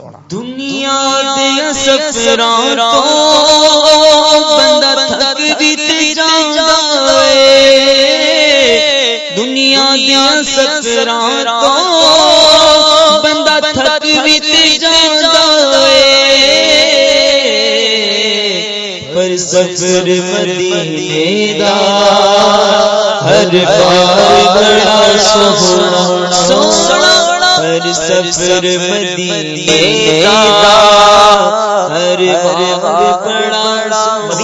سونا۔ دنیا دیا سفران بندہ تھک بھی جانا دنیا دیا سفران بندہ تھک بھی جانا پر سفر مدینے دا ہر بار بڑا سونا سونا۔ ہر سفر مدینے کا ہر بار بڑا